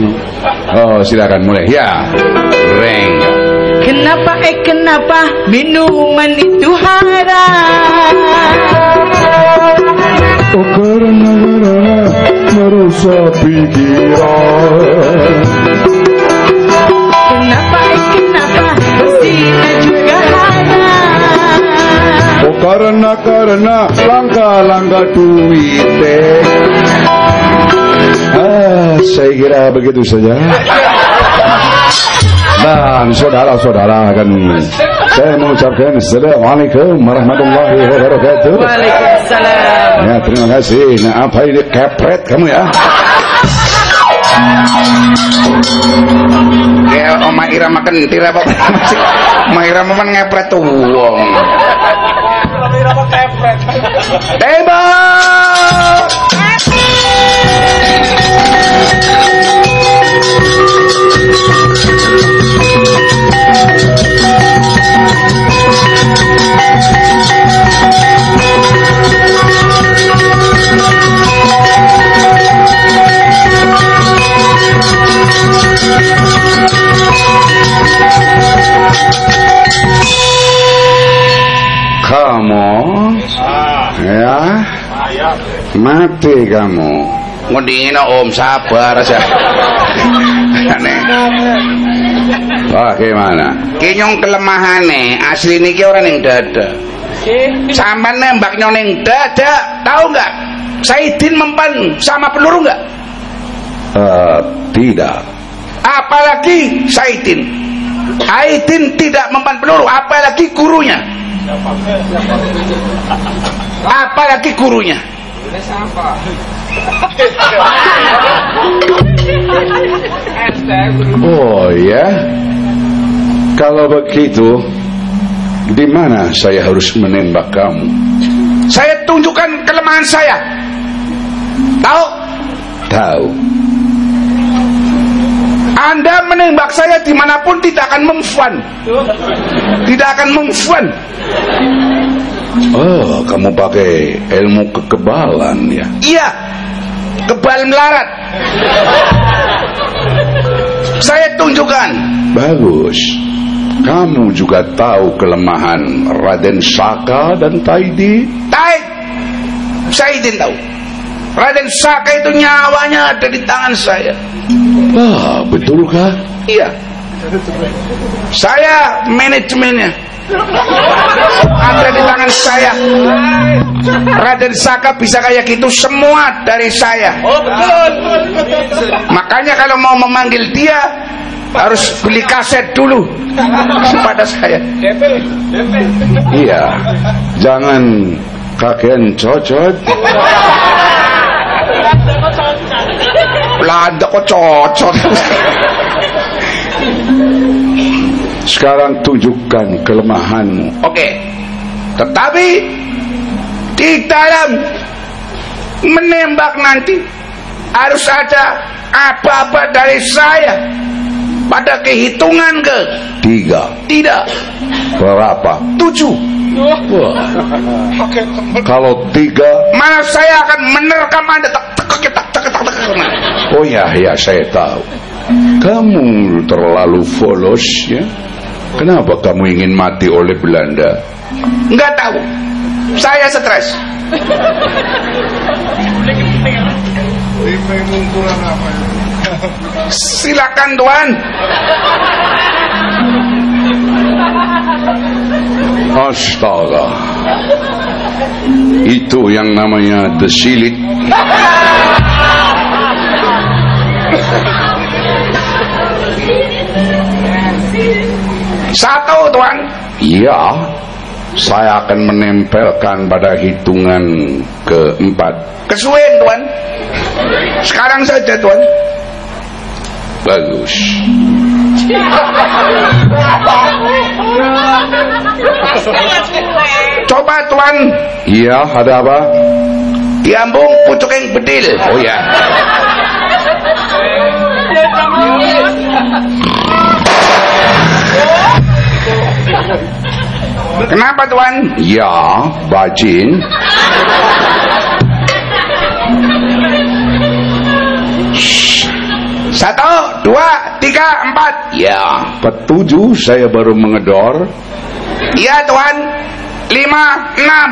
Oh silakan mulai Ya Reng Kenapa eh kenapa minuman itu haram? Oh karena karena merusak pikiran karena karena langkah-langkah duit ah saya kira begitu saja dan saudara-saudara kan saya mengucapkan Assalamualaikum warahmatullahi wabarakatuh Waalaikumsalam. ya terima kasih nah apa ini kepret kamu ya Ya Oma Irama kentir apa? Oma Irama kan ngepret tuh wong. Tembak! kamu ya mati kamu Ngundingin Om sabar aja. Aneh. bagaimana Kinyong kelemahane asli niki ora ning dada. Sampean nembaknya ning dada, tahu nggak? Saidin mempan sama peluru nggak? Eh, tidak Apalagi Saidin. Aidin tidak mempan peluru, apalagi gurunya. Apalagi gurunya. oh ya kalau begitu di mana saya harus menembak kamu Saya tunjukkan kelemahan saya. Tahu? tahu Anda menembak saya di mana pun tidak akan memfun. Tidak akan memfun. Oh kamu pakai ilmu kekebalan ya Iya, kebal melarat. Saya tunjukkan. bagus kamu juga tahu kelemahan Raden Saka dan Taidi Taib. Saya izin tahu. Raden Saka itu nyawanya ada di tangan saya. ah betulkah Iya. Saya manajemennya. Ada di tangan saya. Raden Saka bisa kayak gitu semua dari saya. Oh betul. Makanya kalau mau memanggil dia harus beli kaset dulu kepada saya. iya jangan kakean cocot Belanda kok cocok. sekarang tunjukkan kelemahanmu Oke. Tetapi di dalam menembak nanti harus ada apa-apa dari saya. Pada kehitungan ke? Tiga. Tidak. Berapa? Tujuh. Kalau tiga? Mana saya akan menerkam anda. Tak tak tak tak tak tak tak oh ya ya saya tahu. Kamu terlalu polos ya kenapa kamu ingin mati oleh Belanda? Nggak tahu. Saya stres. Silakan tuan. Astaga. Itu yang namanya desilit satu tuan ya saya akan menempelkan pada hitungan keempat. Kesuwen tuan sekarang saja tuan bagus. Coba tuan iya ada apa? Diambung pucuk yang bedil. Oh ya kenapa tuan? Ya bajin. Satu dua tiga empat. Ya ketujuh saya baru mengedor. Iya tuan. Lima enam.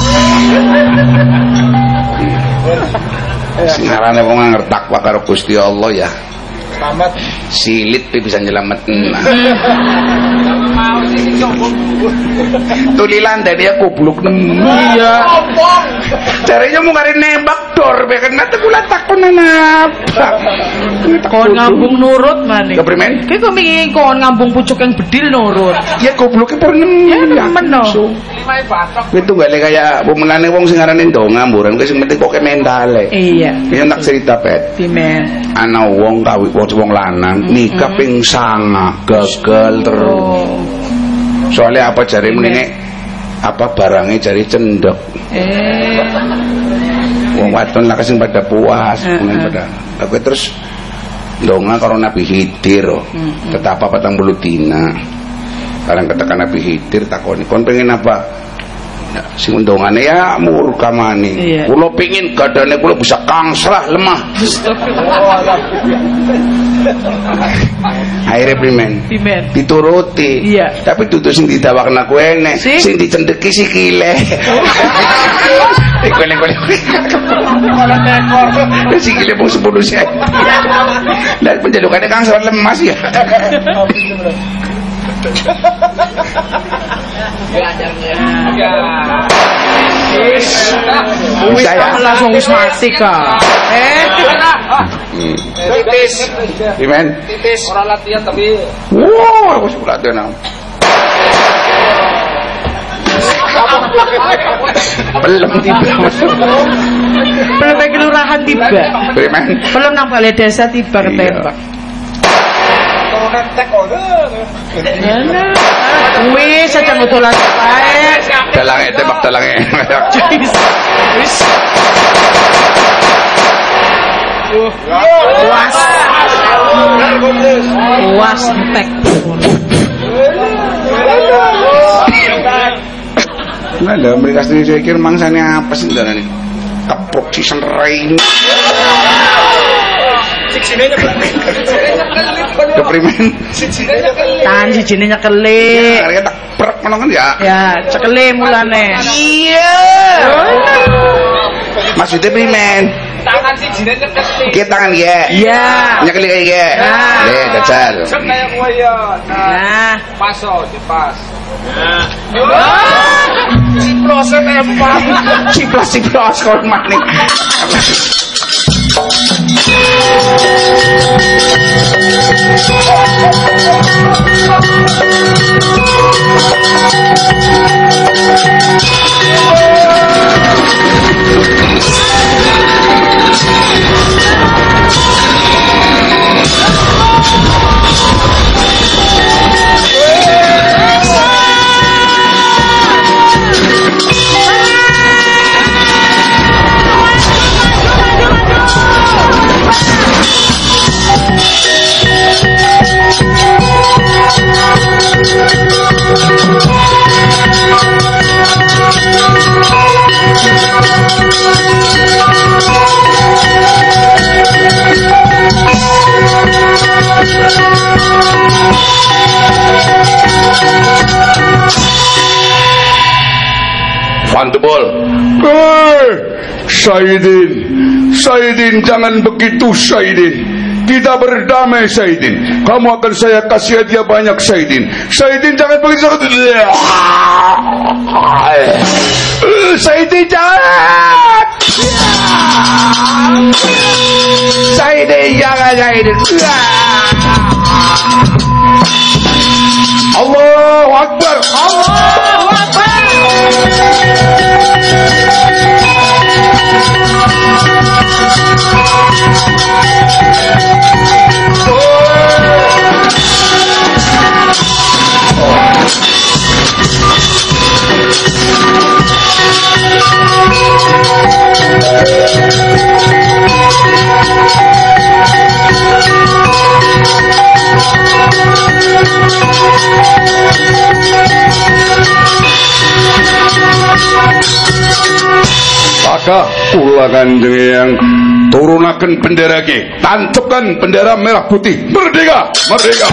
Sing arane wong ngertak takwa karo Gusti Allah ya. Silit pi bisa nyelamatin tulilan dari aku buluk nemu iya. Caranya mau ngari nembak dor bekan nanti kula takon nabak Kon ngambung nurut maning. keprimen Ki kok mikir kon ngambung pucuk yang bedil nurut. ya gobloknya pernah Ya nemen no. itu gak kayak pemenane wong sing arane ndonga mburan kuwi sing penting kok mentale Iya. ya nak cerita pet Pimen. ana wong kawi wong lanang nikah ping sanga gagal terus Oh. soalnya apa jari mendinge apa barangnya jari cendek Eh. Wong wadon lah sing pada puas kemudian pada. Aku terus ndonga karo Nabi Khidir oh. tetap apa patang bulu dina. Karena katakan Nabi Khidir takoni kon pengen apa? Nah, sing ndongane ya murkamane Iya. kula pengin gadane kula bisa kangslah lemah. Akhirnya primen Pimen. dituruti. Iya. tapi dudu sing didawakna Sing? sing dicendeki sikile iku enek enek sikile mung 10 sen dan penjadukannya kang serat lemas ya bisa ya langsung wis mati ka. Eh. Titis. Primen Titis. Orang latihan tapi wow aku suka latihan. Belum tiba Belum ke kelurahan tiba. Belum nang balai desa tiba ketembak. turunan tek kok. Wis aja ngutulan bae. dalange tembak dalange Wis. Puas. Puas entek. Nah, lah mereka sendiri saya kira mangsane apa sih dalan ini? Keprok si senrain. Keprimen. Tahan sijine nyekeli. Harga tak prek ngono kan ya. Ya, cekeli mulane. Iya. Maksudnya primen. Tangan si jine nyekeli. Kita tangan ya. Iya. Kayak ya. Nah. Set kayak ya. Nah, Nah, paso, dipas. Ciplosnya tembak. Ciplos ciplos kalau maning. Fantebol. Saidin, Saidin jangan begitu Saidin. Kita berdamai Saidin. Kamu akan saya kasih hadiah banyak Saidin. Saidin jangan begitu. Saidin jangan. Saidin jangan Saidin. Allahu Akbar. Allahu Akbar. Música Maka kula kanjeng yang turunaken bendera ki, tancepkan bendera merah putih. Merdeka, merdeka.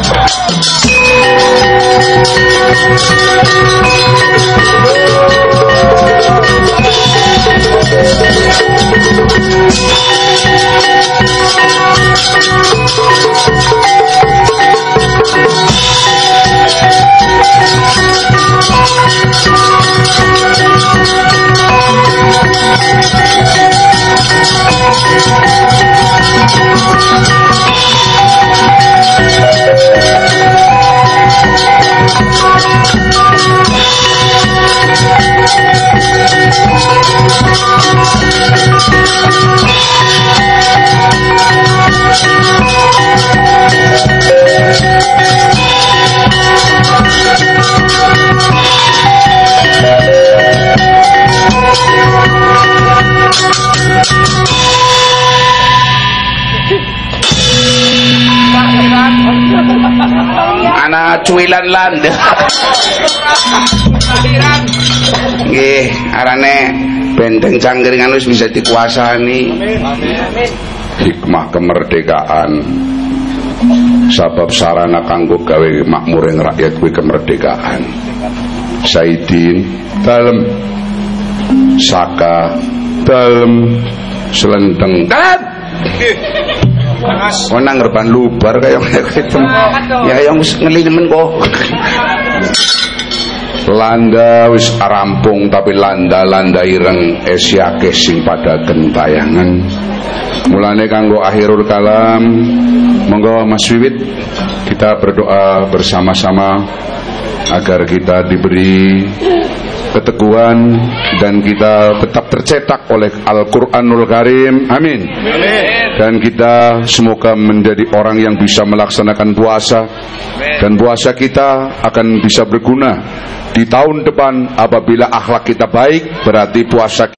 Cuilan landa nggih arane benteng cangkringan wis bisa dikuasani. Hikmah kemerdekaan. Sabab sarana kanggo gawe makmuring rakyat kuwi kemerdekaan. Saidin dalem. Saka dalem. Selendeng kan Oh nang reban lubar kaya gitu. Ya yang ngelinemen kok. Landa wis rampung tapi landa-landa ireng esiake sing pada gentayangan. Mulane kanggo akhirul kalam monggo Mas Wiwit kita berdoa bersama-sama agar kita diberi keteguhan dan kita tetap tercetak oleh Al-Quranul Karim. Amin dan kita semoga menjadi orang yang bisa melaksanakan puasa. Dan puasa kita akan bisa berguna di tahun depan apabila akhlak kita baik berarti puasa